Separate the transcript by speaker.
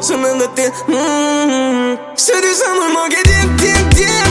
Speaker 1: Se me nga t'e Se dy më gje djem, djem, djem